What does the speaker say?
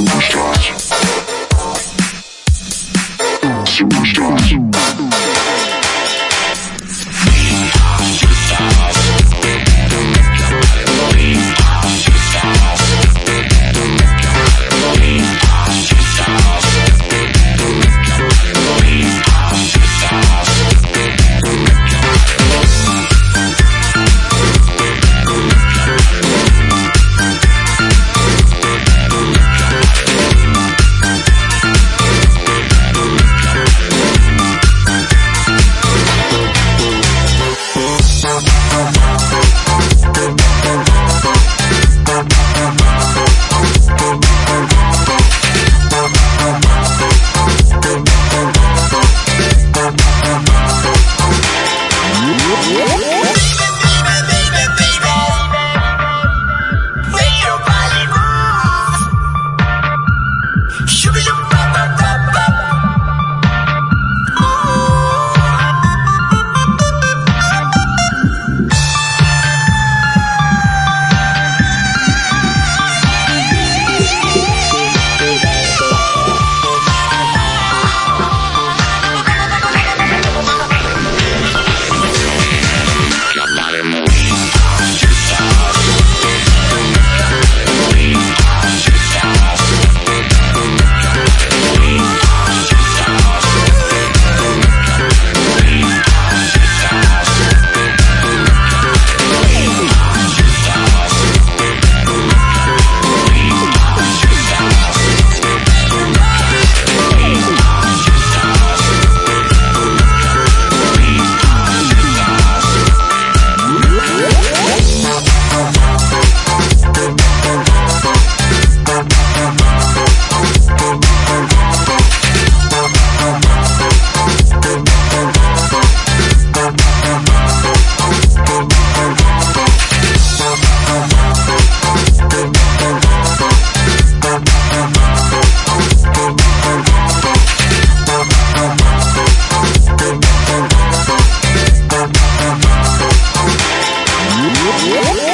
superstar. Woo!